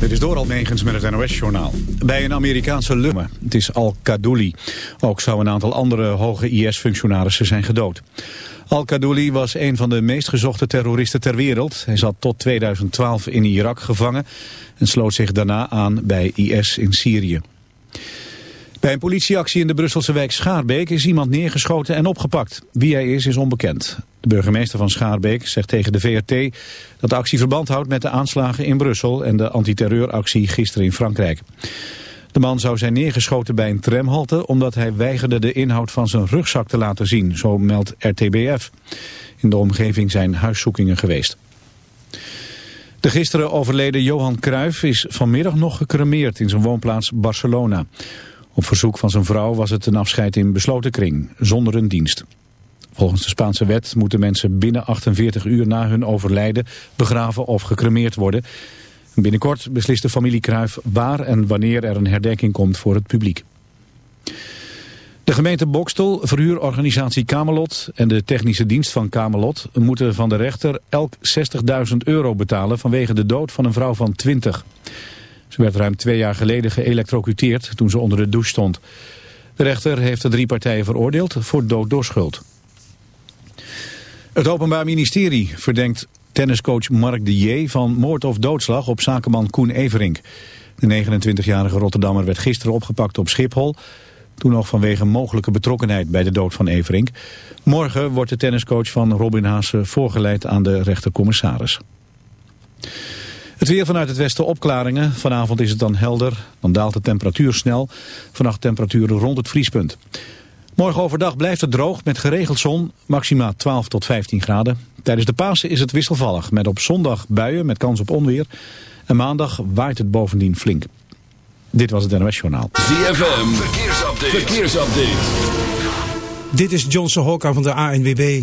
Dit is door Almegens met het NOS-journaal. Bij een Amerikaanse lumme, het is Al-Qadouli. Ook zou een aantal andere hoge IS-functionarissen zijn gedood. Al-Qadouli was een van de meest gezochte terroristen ter wereld. Hij zat tot 2012 in Irak gevangen en sloot zich daarna aan bij IS in Syrië. Bij een politieactie in de Brusselse wijk Schaarbeek is iemand neergeschoten en opgepakt. Wie hij is, is onbekend. De burgemeester van Schaarbeek zegt tegen de VRT dat de actie verband houdt met de aanslagen in Brussel en de antiterreuractie gisteren in Frankrijk. De man zou zijn neergeschoten bij een tramhalte omdat hij weigerde de inhoud van zijn rugzak te laten zien, zo meldt RTBF. In de omgeving zijn huiszoekingen geweest. De gisteren overleden Johan Cruijff is vanmiddag nog gecremeerd in zijn woonplaats Barcelona. Op verzoek van zijn vrouw was het een afscheid in besloten kring, zonder een dienst. Volgens de Spaanse wet moeten mensen binnen 48 uur na hun overlijden begraven of gecremeerd worden. Binnenkort beslist de familie Kruif waar en wanneer er een herdenking komt voor het publiek. De gemeente Bokstel, verhuurorganisatie Camelot en de technische dienst van Camelot moeten van de rechter elk 60.000 euro betalen vanwege de dood van een vrouw van 20. Ze werd ruim twee jaar geleden geëlectrocuteerd toen ze onder de douche stond. De rechter heeft de drie partijen veroordeeld voor dood door schuld. Het Openbaar Ministerie verdenkt tenniscoach Mark de J. van moord of doodslag op zakenman Koen Everink. De 29-jarige Rotterdammer werd gisteren opgepakt op Schiphol... toen nog vanwege mogelijke betrokkenheid bij de dood van Everink. Morgen wordt de tenniscoach van Robin Haase voorgeleid aan de rechtercommissaris. Het weer vanuit het westen opklaringen. Vanavond is het dan helder. Dan daalt de temperatuur snel. Vannacht temperaturen rond het vriespunt. Morgen overdag blijft het droog met geregeld zon. Maxima 12 tot 15 graden. Tijdens de Pasen is het wisselvallig. Met op zondag buien met kans op onweer. En maandag waait het bovendien flink. Dit was het NOS Journaal. ZFM. Verkeersupdate. Verkeersupdate. Dit is Johnson Hokka van de ANWB.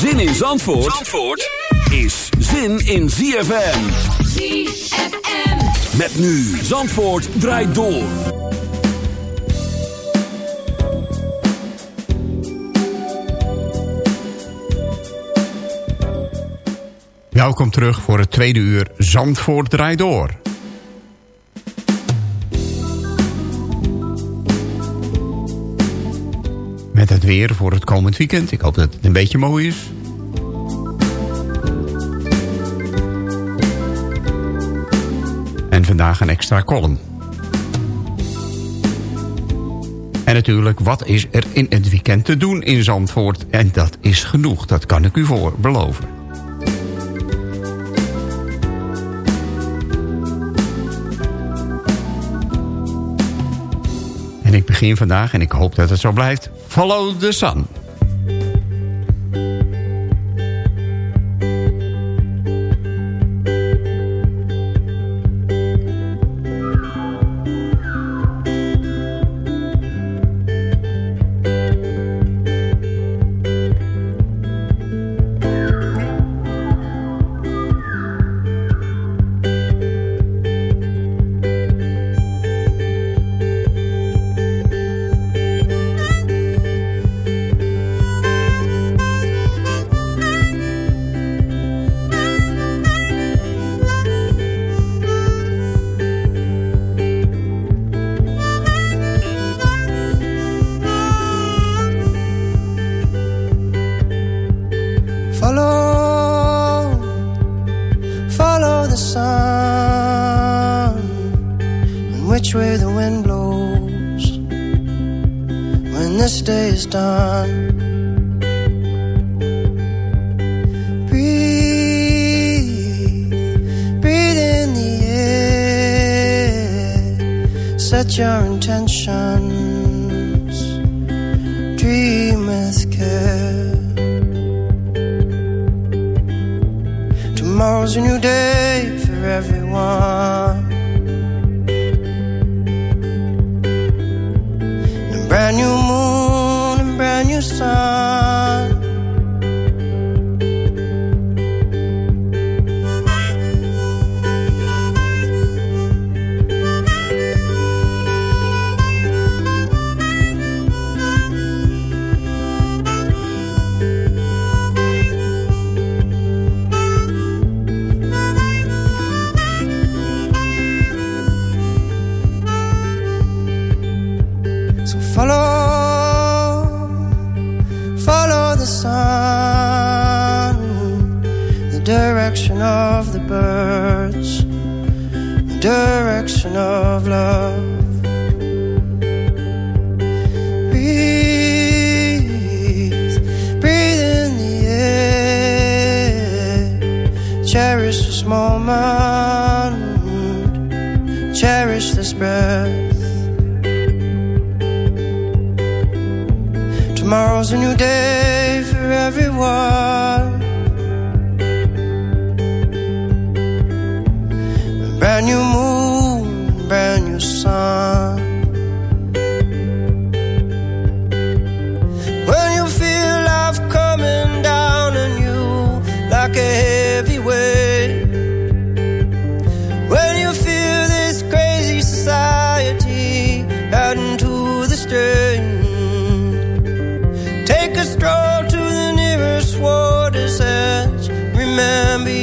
Zin in Zandvoort, Zandvoort is zin in ZFM. ZFM. Met nu Zandvoort draait door. Welkom terug voor het tweede uur Zandvoort draait door. Het weer voor het komend weekend. Ik hoop dat het een beetje mooi is. En vandaag een extra column. En natuurlijk, wat is er in het weekend te doen in Zandvoort? En dat is genoeg, dat kan ik u voor beloven. En ik begin vandaag, en ik hoop dat het zo blijft... Follow the Sun. Your intentions, dream with care. Tomorrow's a new day for everyone.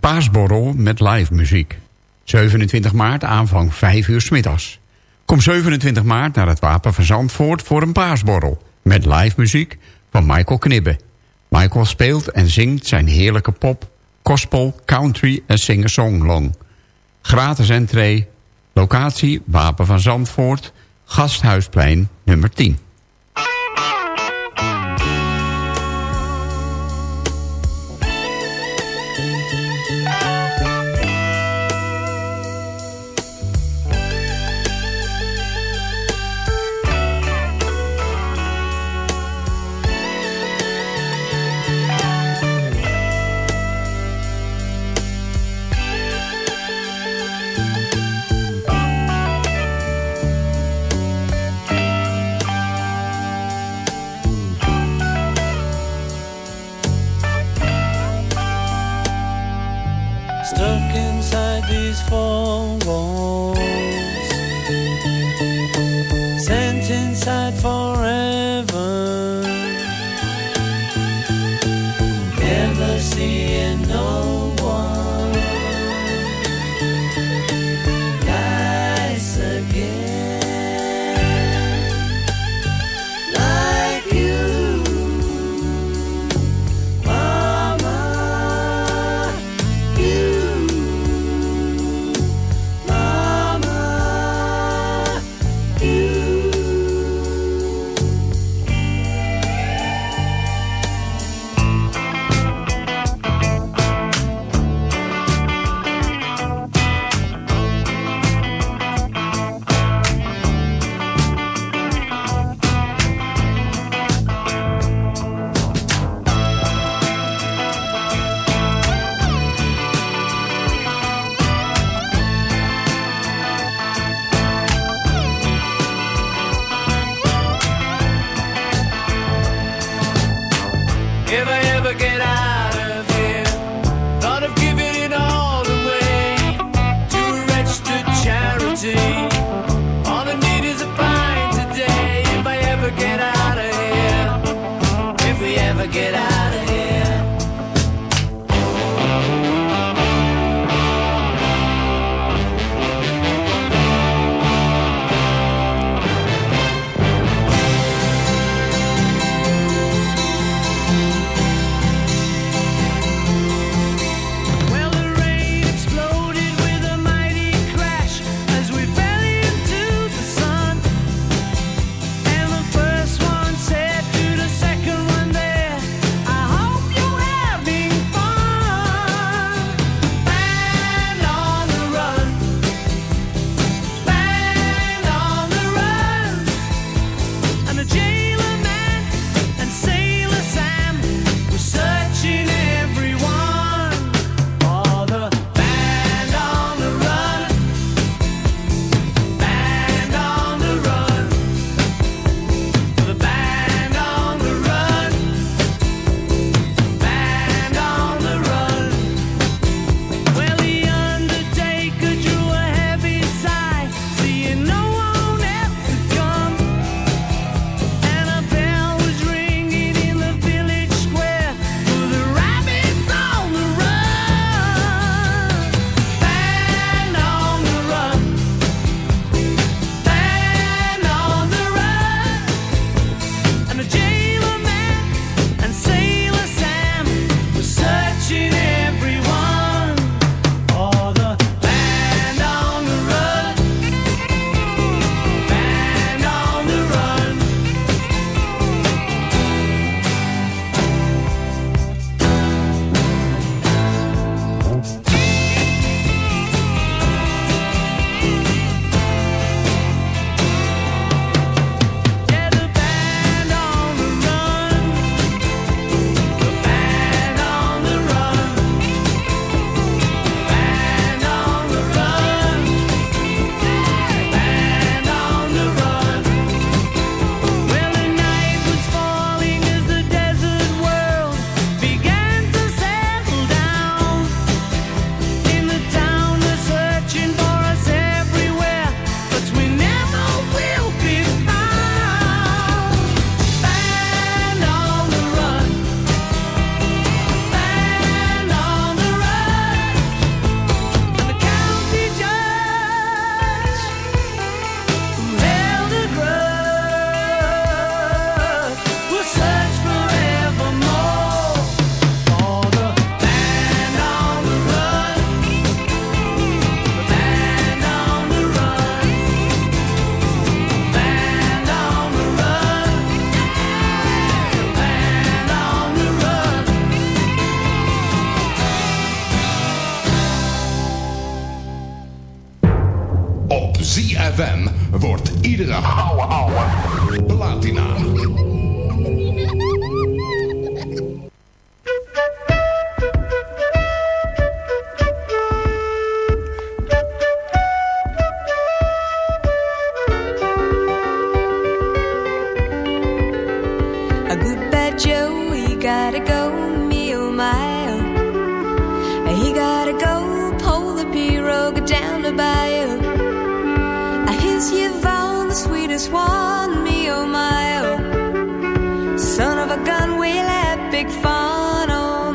Paasborrel met live muziek. 27 maart aanvang 5 uur middags. Kom 27 maart naar het Wapen van Zandvoort voor een paasborrel. Met live muziek van Michael Knibbe. Michael speelt en zingt zijn heerlijke pop, gospel, country en singer-songlong. Gratis entree, locatie Wapen van Zandvoort, Gasthuisplein nummer 10.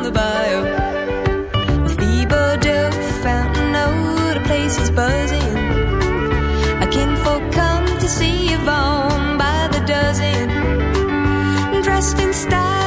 The. Thibodeau, fountain, oh, the place is buzzing. A kinfolk come to see by the dozen dressed in style,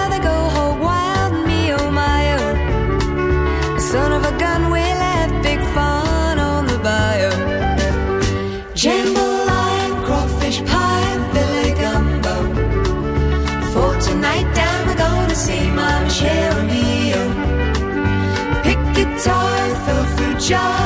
shine.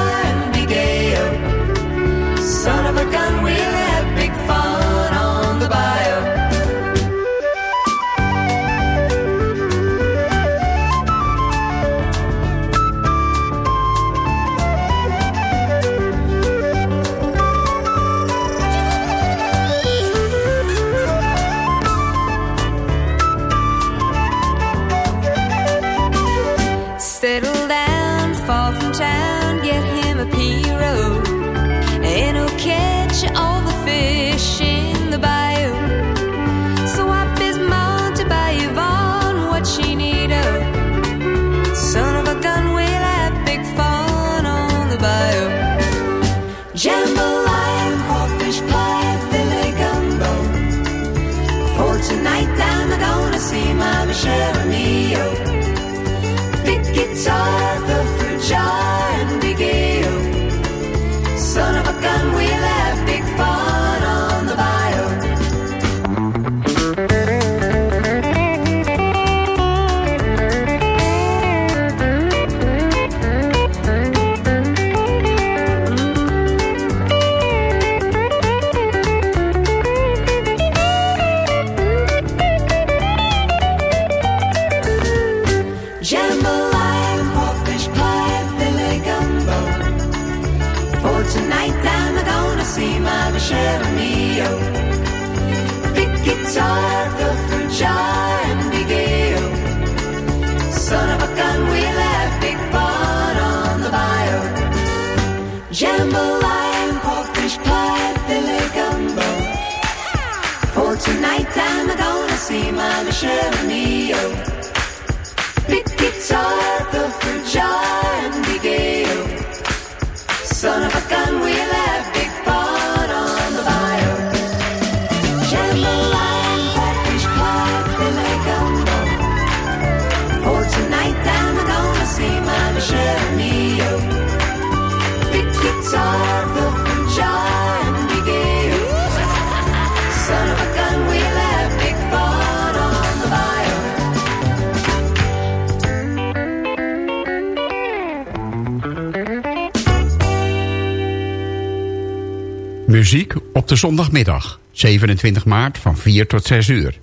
Muziek op de zondagmiddag, 27 maart van 4 tot 6 uur.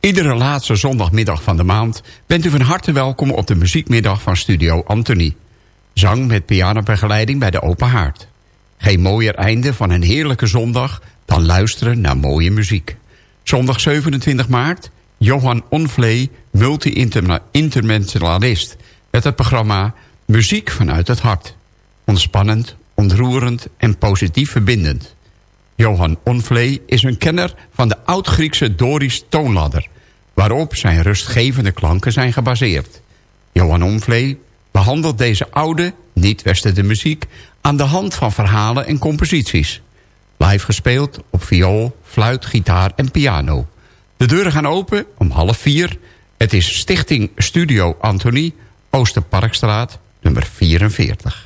Iedere laatste zondagmiddag van de maand bent u van harte welkom op de muziekmiddag van Studio Anthony. Zang met pianobegeleiding bij de Open Haard. Geen mooier einde van een heerlijke zondag dan luisteren naar mooie muziek. Zondag 27 maart, Johan Onvlee, multi-instrumentalist... met het programma Muziek vanuit het hart. Ontspannend, ontroerend en positief verbindend. Johan Onvlee is een kenner van de oud-Griekse Doris toonladder... waarop zijn rustgevende klanken zijn gebaseerd. Johan Onvlee behandelt deze oude, niet-westerde muziek... aan de hand van verhalen en composities. Live gespeeld op viool, fluit, gitaar en piano. De deuren gaan open om half vier. Het is Stichting Studio Anthony, Oosterparkstraat, nummer 44.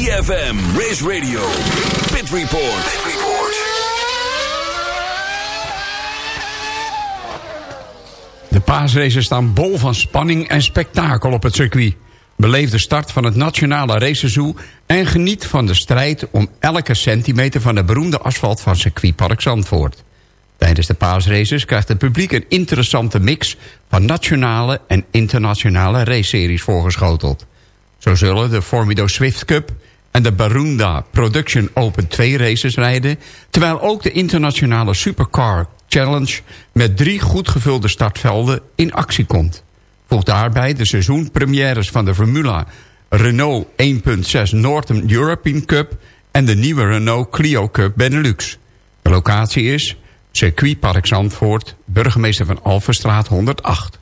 ZFM, Race Radio, Pit Report. De paasraces staan bol van spanning en spektakel op het circuit. Beleef de start van het nationale raceseizoen... en geniet van de strijd om elke centimeter van de beroemde asfalt van circuitpark Zandvoort. Tijdens de paasraces krijgt het publiek een interessante mix... van nationale en internationale raceseries voorgeschoteld. Zo zullen de Formido Swift Cup en de Barunda Production Open 2 races rijden... terwijl ook de internationale Supercar Challenge... met drie goed gevulde startvelden in actie komt. Volgt daarbij de seizoenpremières van de Formula Renault 1.6 Northern European Cup... en de nieuwe Renault Clio Cup Benelux. De locatie is Circuitpark Zandvoort, burgemeester van Alverstraat 108.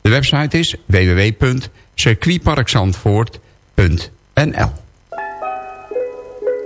De website is www.circuitparkzandvoort.nl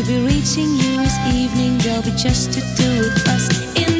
Could be reaching you this evening, there'll be just the two of us in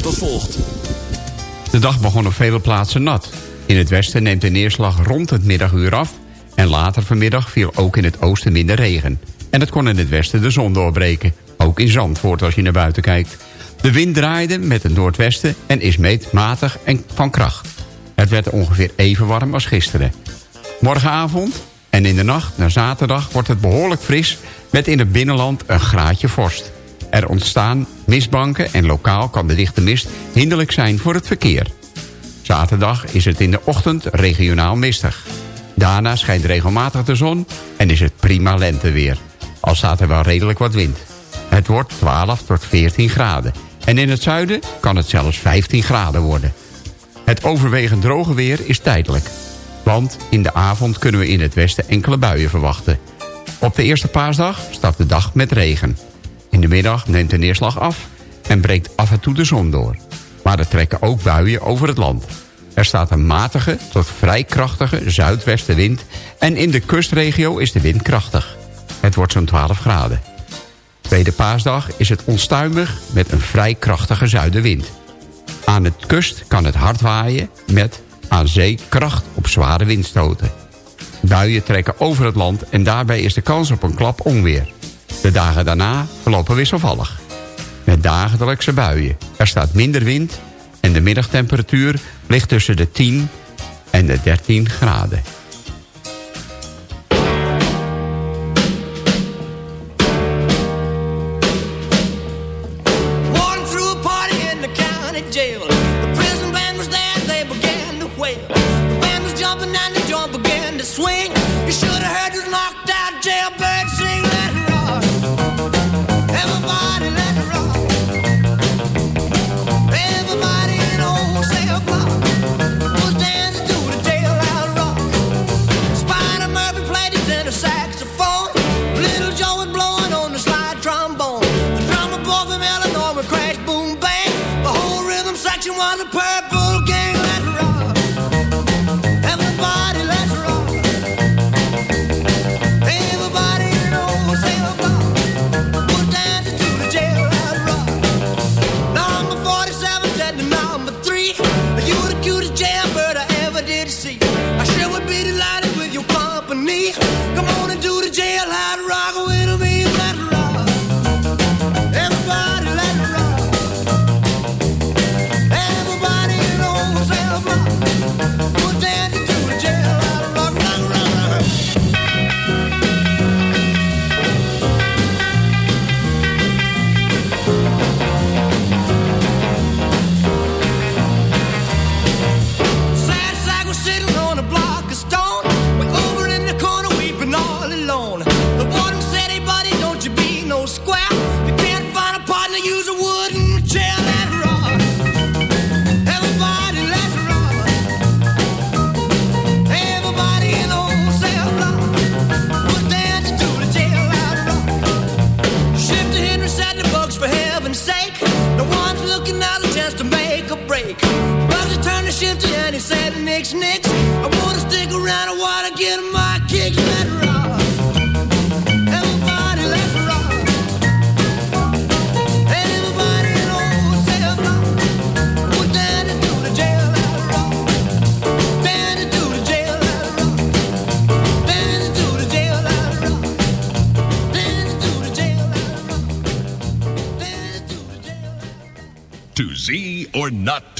Volgt. De dag begon op vele plaatsen nat. In het westen neemt de neerslag rond het middaguur af... en later vanmiddag viel ook in het oosten minder regen. En het kon in het westen de zon doorbreken. Ook in Zandvoort als je naar buiten kijkt. De wind draaide met het noordwesten en is meetmatig en van kracht. Het werd ongeveer even warm als gisteren. Morgenavond en in de nacht naar zaterdag wordt het behoorlijk fris... met in het binnenland een graadje vorst. Er ontstaan mistbanken en lokaal kan de dichte mist hinderlijk zijn voor het verkeer. Zaterdag is het in de ochtend regionaal mistig. Daarna schijnt regelmatig de zon en is het prima lenteweer. Al staat er wel redelijk wat wind. Het wordt 12 tot 14 graden. En in het zuiden kan het zelfs 15 graden worden. Het overwegend droge weer is tijdelijk. Want in de avond kunnen we in het westen enkele buien verwachten. Op de eerste paasdag start de dag met regen. In de middag neemt de neerslag af en breekt af en toe de zon door. Maar er trekken ook buien over het land. Er staat een matige tot vrij krachtige zuidwestenwind... en in de kustregio is de wind krachtig. Het wordt zo'n 12 graden. Tweede paasdag is het onstuimig met een vrij krachtige zuidenwind. Aan de kust kan het hard waaien met aan zee kracht op zware windstoten. Buien trekken over het land en daarbij is de kans op een klap onweer. De dagen daarna verlopen wisselvallig. Met dagelijkse buien. Er staat minder wind en de middagtemperatuur ligt tussen de 10 en de 13 graden. want the purple.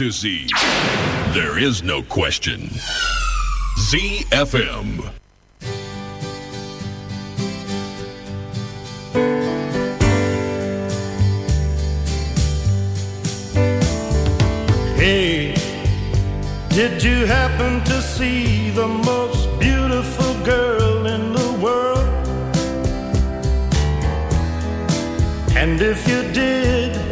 To Z? There is no question. ZFM. Hey, did you happen to see the most beautiful girl in the world? And if you did,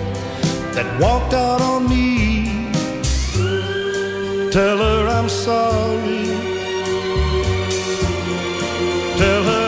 that walked out on me, tell her I'm sorry. Tell her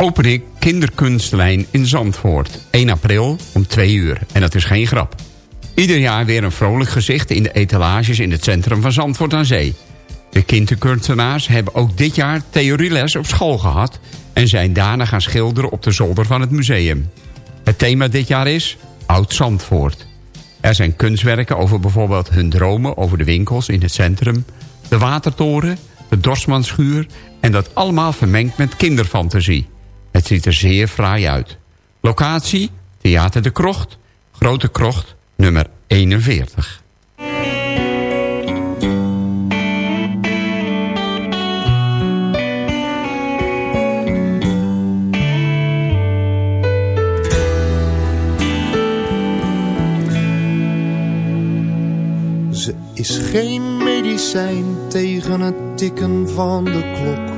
Opening Kinderkunstlijn in Zandvoort. 1 april om 2 uur. En dat is geen grap. Ieder jaar weer een vrolijk gezicht in de etalages in het centrum van Zandvoort aan Zee. De kinderkunstenaars hebben ook dit jaar theorieles op school gehad... en zijn daarna gaan schilderen op de zolder van het museum. Het thema dit jaar is Oud Zandvoort. Er zijn kunstwerken over bijvoorbeeld hun dromen over de winkels in het centrum... de watertoren, de Dorsmanschuur... en dat allemaal vermengd met kinderfantasie. Het ziet er zeer fraai uit. Locatie, Theater de Krocht, Grote Krocht, nummer 41. Ze is geen medicijn tegen het tikken van de klok.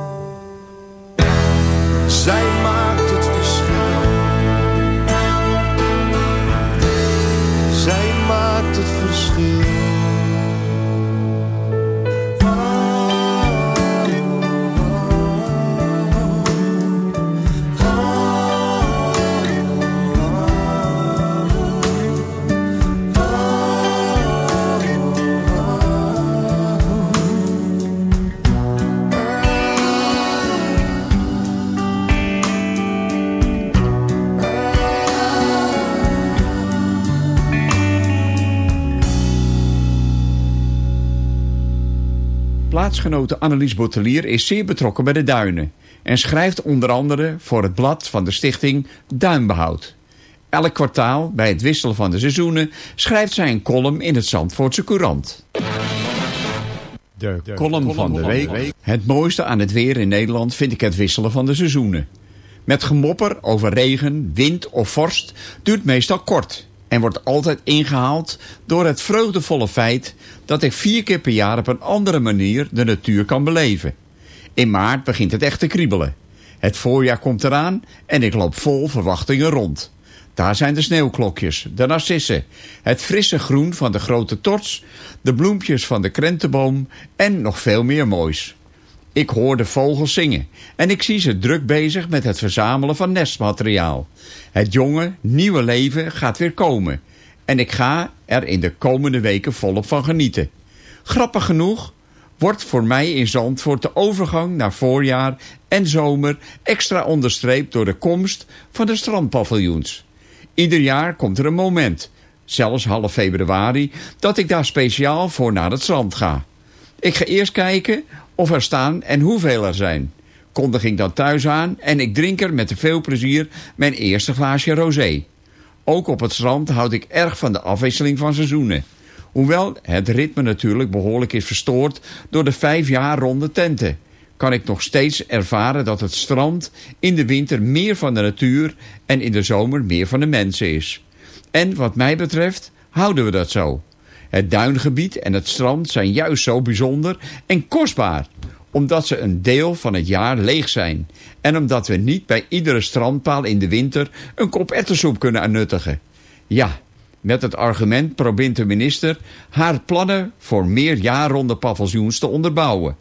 Plaatsgenote Annelies Bottelier is zeer betrokken bij de duinen... en schrijft onder andere voor het blad van de stichting Duinbehoud. Elk kwartaal, bij het wisselen van de seizoenen... schrijft zij een column in het Zandvoortse Courant. De column van de week. Het mooiste aan het weer in Nederland vind ik het wisselen van de seizoenen. Met gemopper over regen, wind of vorst duurt meestal kort... en wordt altijd ingehaald door het vreugdevolle feit... dat ik vier keer per jaar op een andere manier de natuur kan beleven. In maart begint het echt te kriebelen. Het voorjaar komt eraan en ik loop vol verwachtingen rond. Daar zijn de sneeuwklokjes, de narcissen, het frisse groen van de grote torts, de bloempjes van de krentenboom en nog veel meer moois. Ik hoor de vogels zingen en ik zie ze druk bezig met het verzamelen van nestmateriaal. Het jonge, nieuwe leven gaat weer komen en ik ga er in de komende weken volop van genieten. Grappig genoeg wordt voor mij in Zandvoort de overgang naar voorjaar en zomer extra onderstreept door de komst van de strandpaviljoens. Ieder jaar komt er een moment, zelfs half februari, dat ik daar speciaal voor naar het strand ga. Ik ga eerst kijken of er staan en hoeveel er zijn. Kondig ik dan thuis aan en ik drink er met veel plezier mijn eerste glaasje rosé. Ook op het strand houd ik erg van de afwisseling van seizoenen. Hoewel het ritme natuurlijk behoorlijk is verstoord door de vijf jaar ronde tenten kan ik nog steeds ervaren dat het strand in de winter meer van de natuur en in de zomer meer van de mensen is. En wat mij betreft houden we dat zo. Het duingebied en het strand zijn juist zo bijzonder en kostbaar, omdat ze een deel van het jaar leeg zijn en omdat we niet bij iedere strandpaal in de winter een kop ettersoep kunnen nuttigen. Ja, met het argument probeert de minister haar plannen voor meer jaarronde paviljoens te onderbouwen.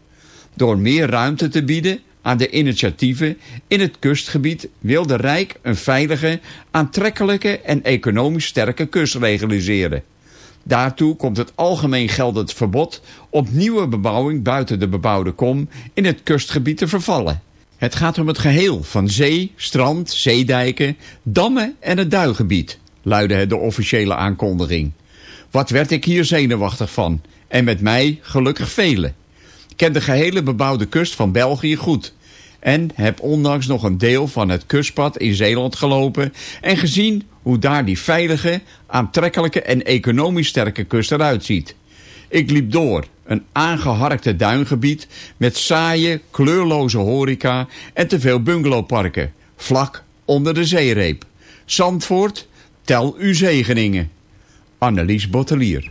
Door meer ruimte te bieden aan de initiatieven in het kustgebied wil de Rijk een veilige, aantrekkelijke en economisch sterke kust realiseren. Daartoe komt het algemeen geldend verbod op nieuwe bebouwing buiten de bebouwde kom in het kustgebied te vervallen. Het gaat om het geheel van zee, strand, zeedijken, dammen en het duingebied, luidde de officiële aankondiging. Wat werd ik hier zenuwachtig van, en met mij gelukkig velen ken de gehele bebouwde kust van België goed. En heb ondanks nog een deel van het kustpad in Zeeland gelopen en gezien hoe daar die veilige, aantrekkelijke en economisch sterke kust eruit ziet. Ik liep door, een aangeharkte duingebied met saaie, kleurloze horeca en te veel bungalowparken, vlak onder de zeereep. Zandvoort, tel uw zegeningen. Annelies Bottelier.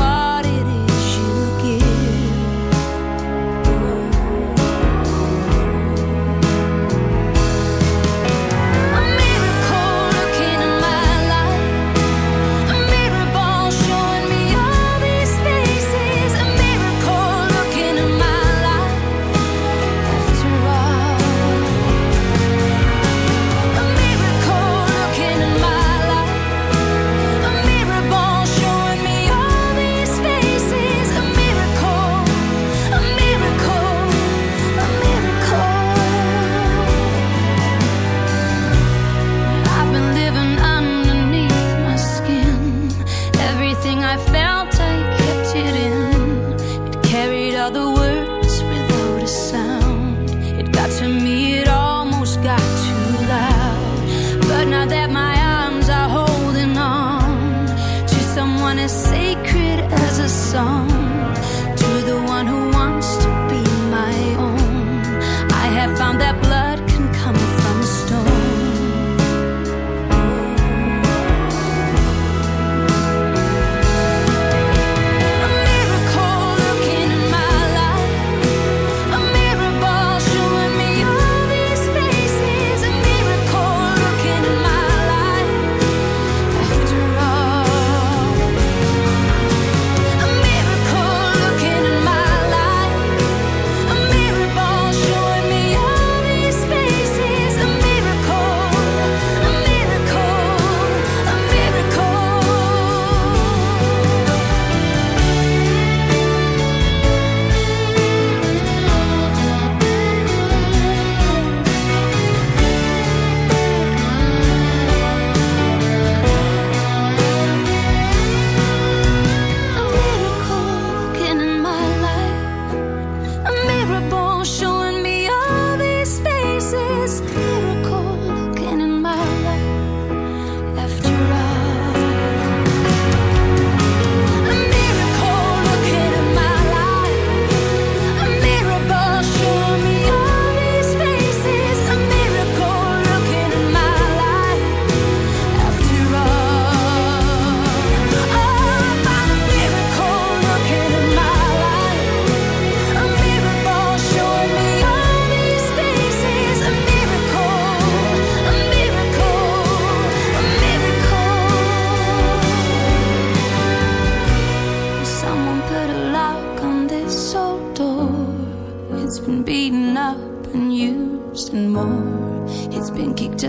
It's been kicked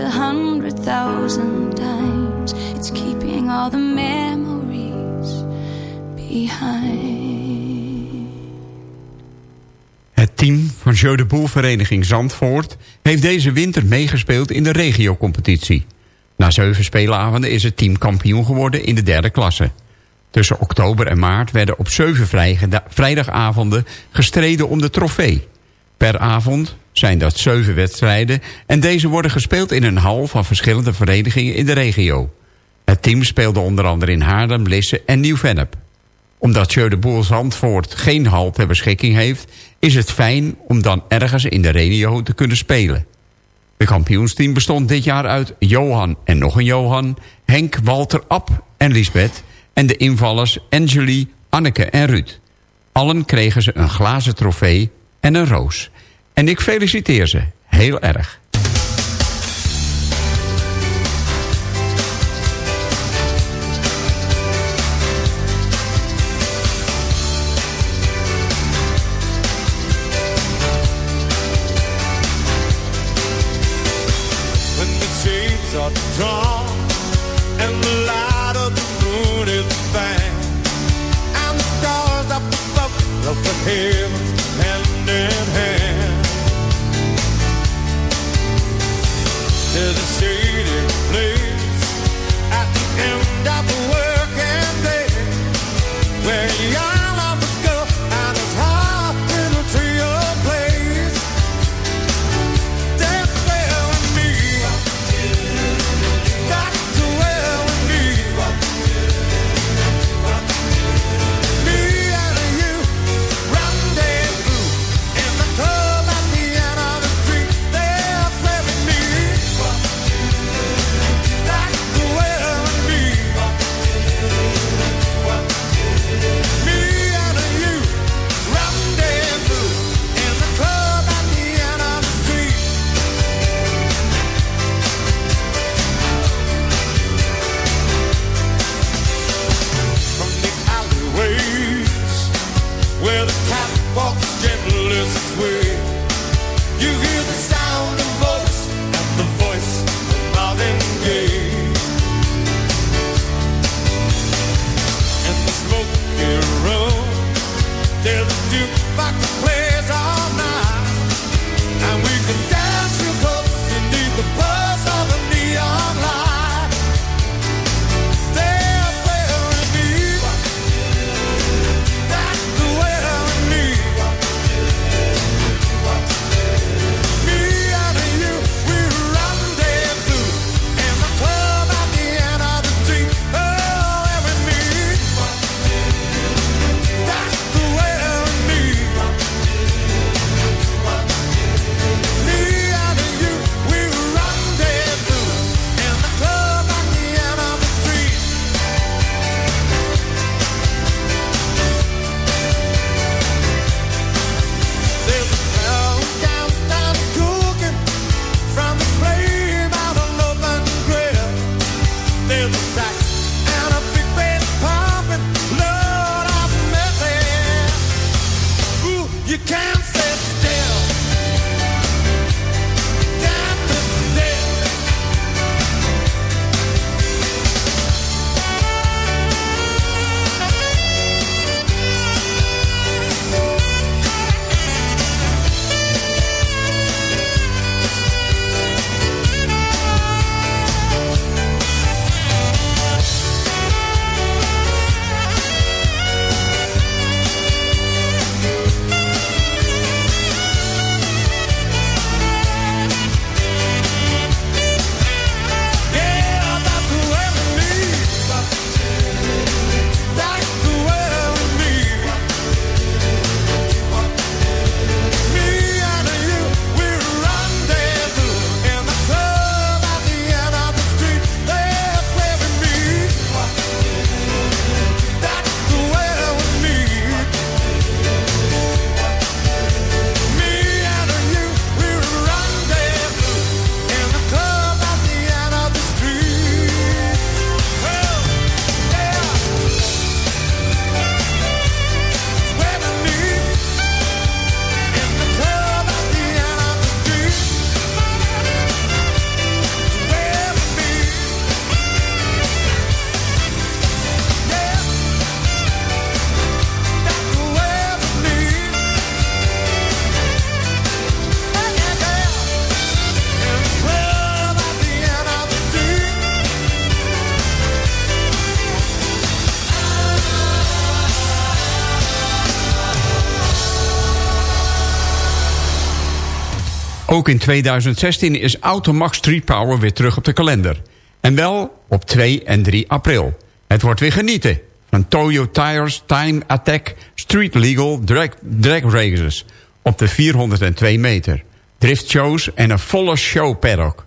times. It's keeping all the memories behind. Het team van Jeu de Boel Vereniging Zandvoort... heeft deze winter meegespeeld in de regiocompetitie. Na zeven speelavonden is het team kampioen geworden in de derde klasse. Tussen oktober en maart werden op zeven vrijdagavonden gestreden om de trofee. Per avond zijn dat zeven wedstrijden... en deze worden gespeeld in een hal van verschillende verenigingen in de regio. Het team speelde onder andere in Haarlem, Lisse en Nieuw-Vennep omdat Jeu de Boel Zandvoort geen hal ter beschikking heeft... is het fijn om dan ergens in de regio te kunnen spelen. De kampioensteam bestond dit jaar uit Johan en nog een Johan... Henk, Walter, Ab en Lisbeth... en de invallers Angeli, Anneke en Ruud. Allen kregen ze een glazen trofee en een roos. En ik feliciteer ze heel erg. when Ook in 2016 is Automax Street Power weer terug op de kalender. En wel op 2 en 3 april. Het wordt weer genieten van Toyo Tires Time Attack Street Legal Drag, drag Races op de 402 meter. Driftshows en een volle show paddock.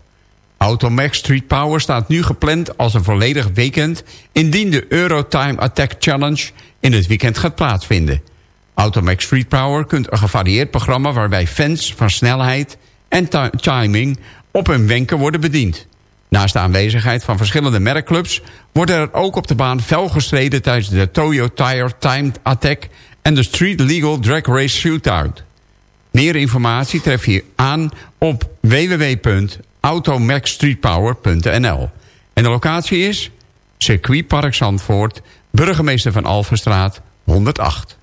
Automax Street Power staat nu gepland als een volledig weekend... indien de Eurotime Attack Challenge in het weekend gaat plaatsvinden. Automax Street Power kunt een gevarieerd programma... waarbij fans van snelheid en ti- timing op hun wenken worden bediend. Naast de aanwezigheid van verschillende merkclubs... wordt er ook op de baan fel gestreden... tijdens de Toyo Tire Timed Attack... en de Street Legal Drag Race Shootout. Meer informatie tref je aan op www.automaxstreetpower.nl. En de locatie is Circuitpark Zandvoort, burgemeester van Alverstraat 108.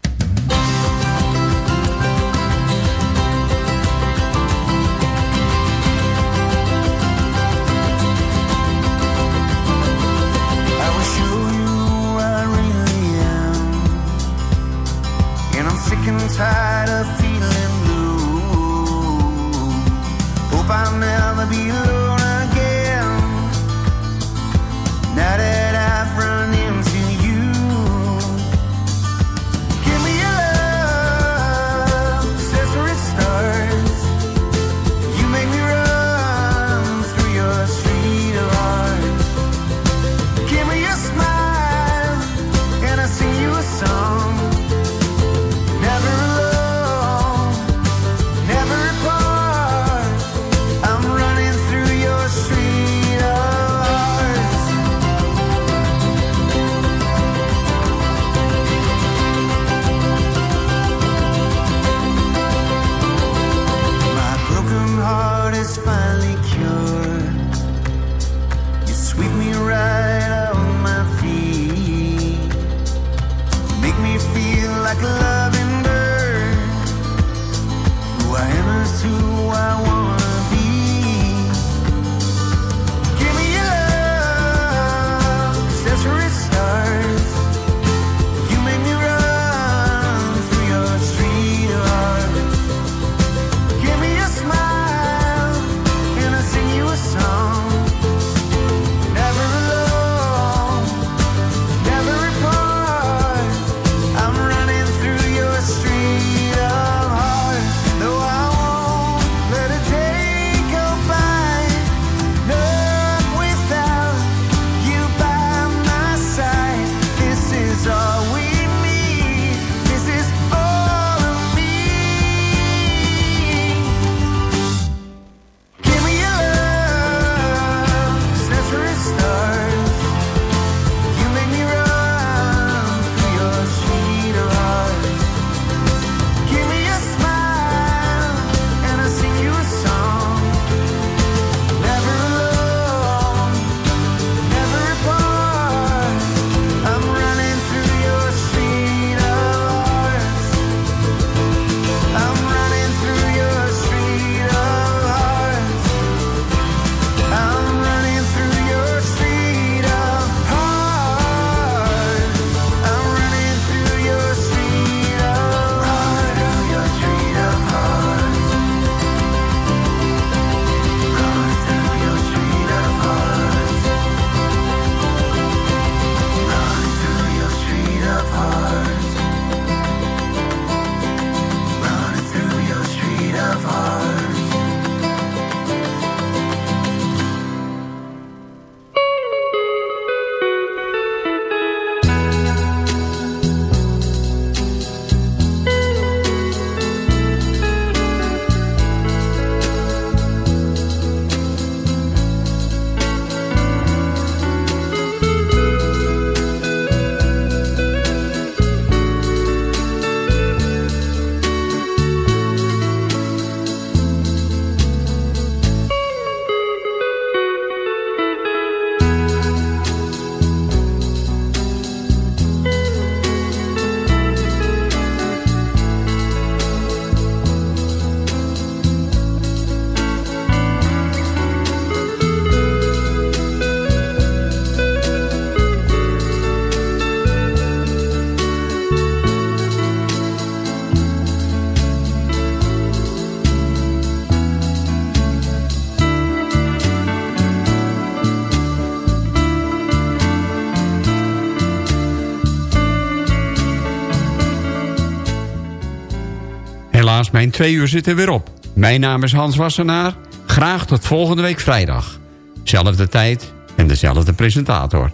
Mijn twee uur zit er weer op. Mijn naam is Hans Wassenaar. Graag tot volgende week vrijdag. Zelfde tijd en dezelfde presentator.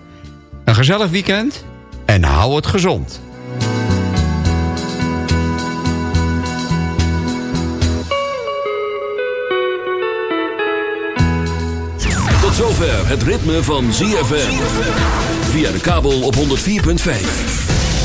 Een gezellig weekend en hou het gezond. Tot zover het ritme van ZFM. Via de kabel op 104.5.